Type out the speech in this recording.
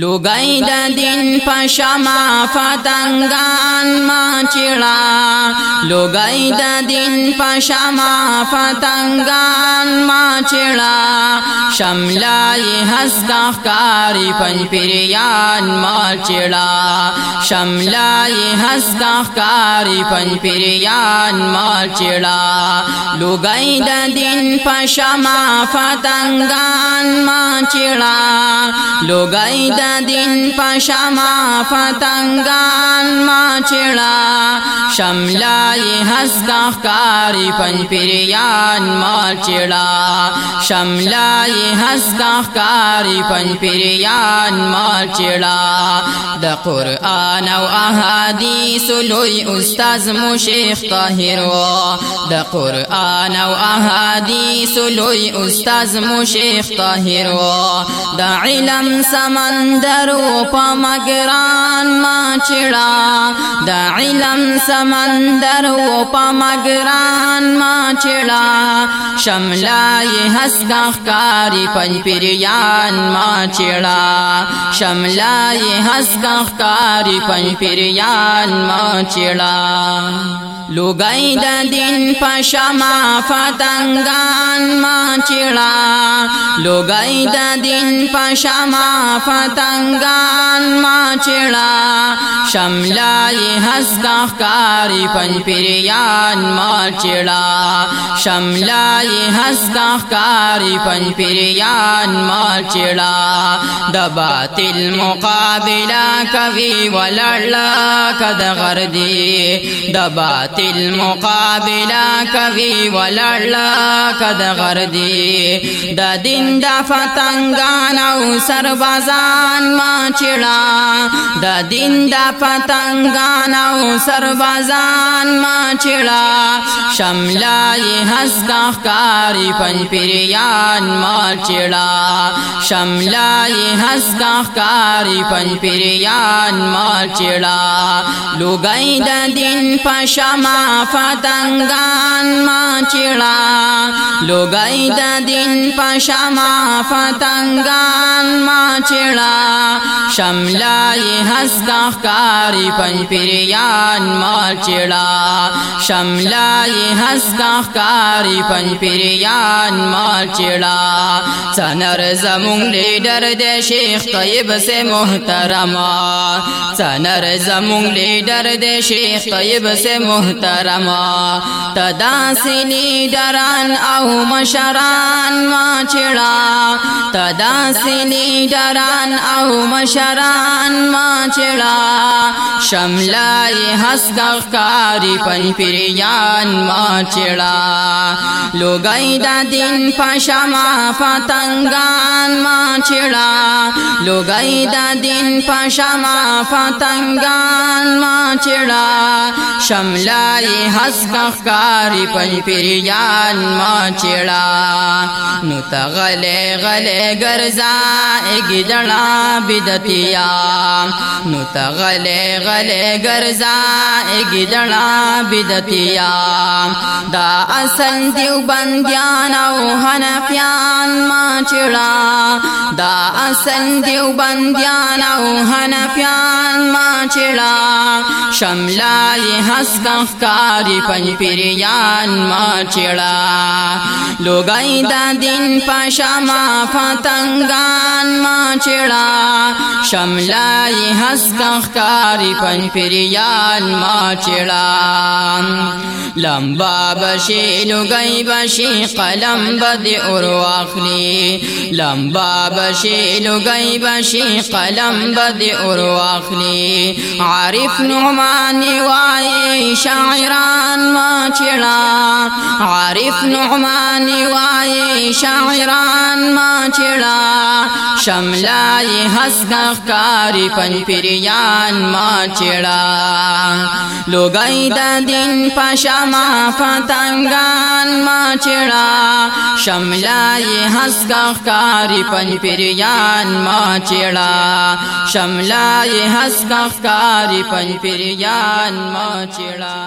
لوګای د دین پښما فتنګان ما چړا لوګای د دین پښما فتنګان ما چړا شملای حسګه کاری پنځ پیریان ما چړا شملای حسګه کاری پنځ پیریان ما چړا لوګای د دین پښما فتنګان ما چړا لوګای د دین پشما پتنګان ما چړا شملای حسګه کاری پن پیریان ما چړا شملای حسګه کاری پن پیریان ما چړا د قران او احادیث لوی استاد مو شیخ طاهر د قران او احادیث لوی استاد مو شیخ طاهر د علم سمندر و پمگران ما چڑا دا علم سمندر و پمگران ما چڑا شملای حسگاخ کاری پنج پریان ما چڑا شملای حسگاخ کاری پنج پریان ما چڑا لوګای د دین پښما فتنګان ما چړا لوګای د دین پښما فتنګان ما چړا شملای هستا خکاری پنج پیریان مالچڑا شملای هستا خکاری پنج پیریان مالچڑا د باطل مقابله کوي ولړلا کد غردي د باطل مقابله کوي ولړلا کد غردي د دین د فتنګان او سربازان مالچڑا د دین د پتنګان او سربازان ما چړا شملای حسکا خکاری پنج پیریان ما چړا شملای حسکا خکاری پنج پیریان ما چړا لوګای د دین پشما پتنګان ما چړا لوګای د دین پشما پتنګان ما چړا شملای حسکا خکاری پنج پیریان مال چڑا شملا ہستا کاری پنج پیریان مال چڑا سنر زمون لیڈر دے شیخ طیب سے محترم سنر زمون لیڈر دے شیخ طیب سے محترم تدا سی لیڈران او مشران ما چڑا تدا سی لیڈران او مشران ما چڑا شملای حسد خکاری پن پریان ما چڑا لوگای دا دین پشما فتنگان ما چڑا دا دن شملائی حس کخکاری گرجا پریان ما چڑا نو تا تا غلے غلے غلے غلے گرزا نو ت گلے گلے گرجا ایگ ڈڑا بدتیام داسن بندیا نوہ ن چړا دا اصل دیو بندیان او حنفیان ما چړا شملا یې حسکه کاری پنځ پیریان ما چړا لوګای دا دین پښما فتنګان ما چړا شملای هستخکاری پن پریان ما چڑا لمبا بشی لگئی بشی قلم بد اور واخلی لمبا بشی لگئی بشی قلم بد اور واخلی عارف نعمان واي شاعران ما چلا عارف نعمان واي شاعران ما چلا شملای هستخ ښکاری پنځ پیریان ما چړا لوګای د دین پښما فتنګان ما چړا شملای حسګ ښکاری پنځ پیریان ما چړا شملای حسګ ښکاری پنځ پیریان ما چړا